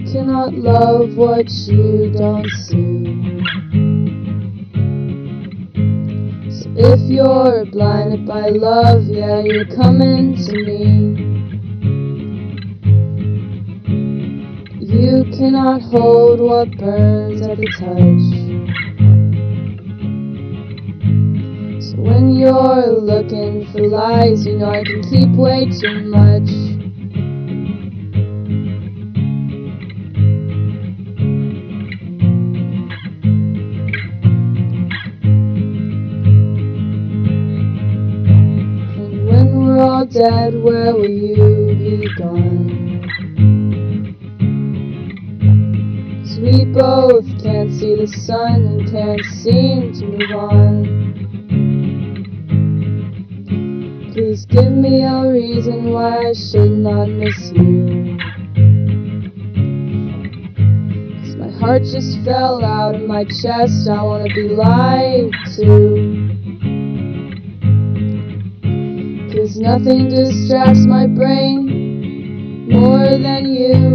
cannot love what you don't see. So if you're blinded by love, yeah, you're coming to me. You cannot hold what burns at the touch. So when you're looking for lies, you know I can keep way too much. Dead, where will you be gone? 'Cause we both can't see the sun and can't seem to move on. Please give me a reason why I should not miss you. 'Cause my heart just fell out of my chest, I wanna be lied to. Cause nothing distracts my brain more than you.